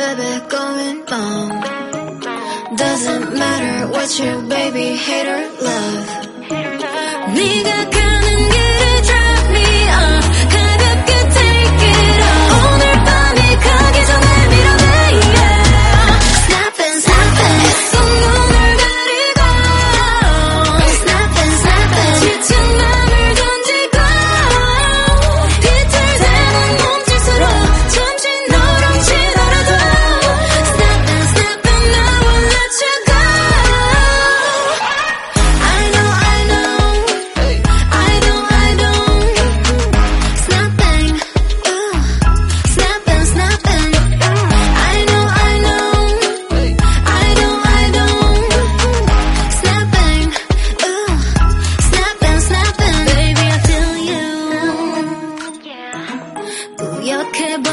baby going down. Doesn't matter what you baby hate or love. 네가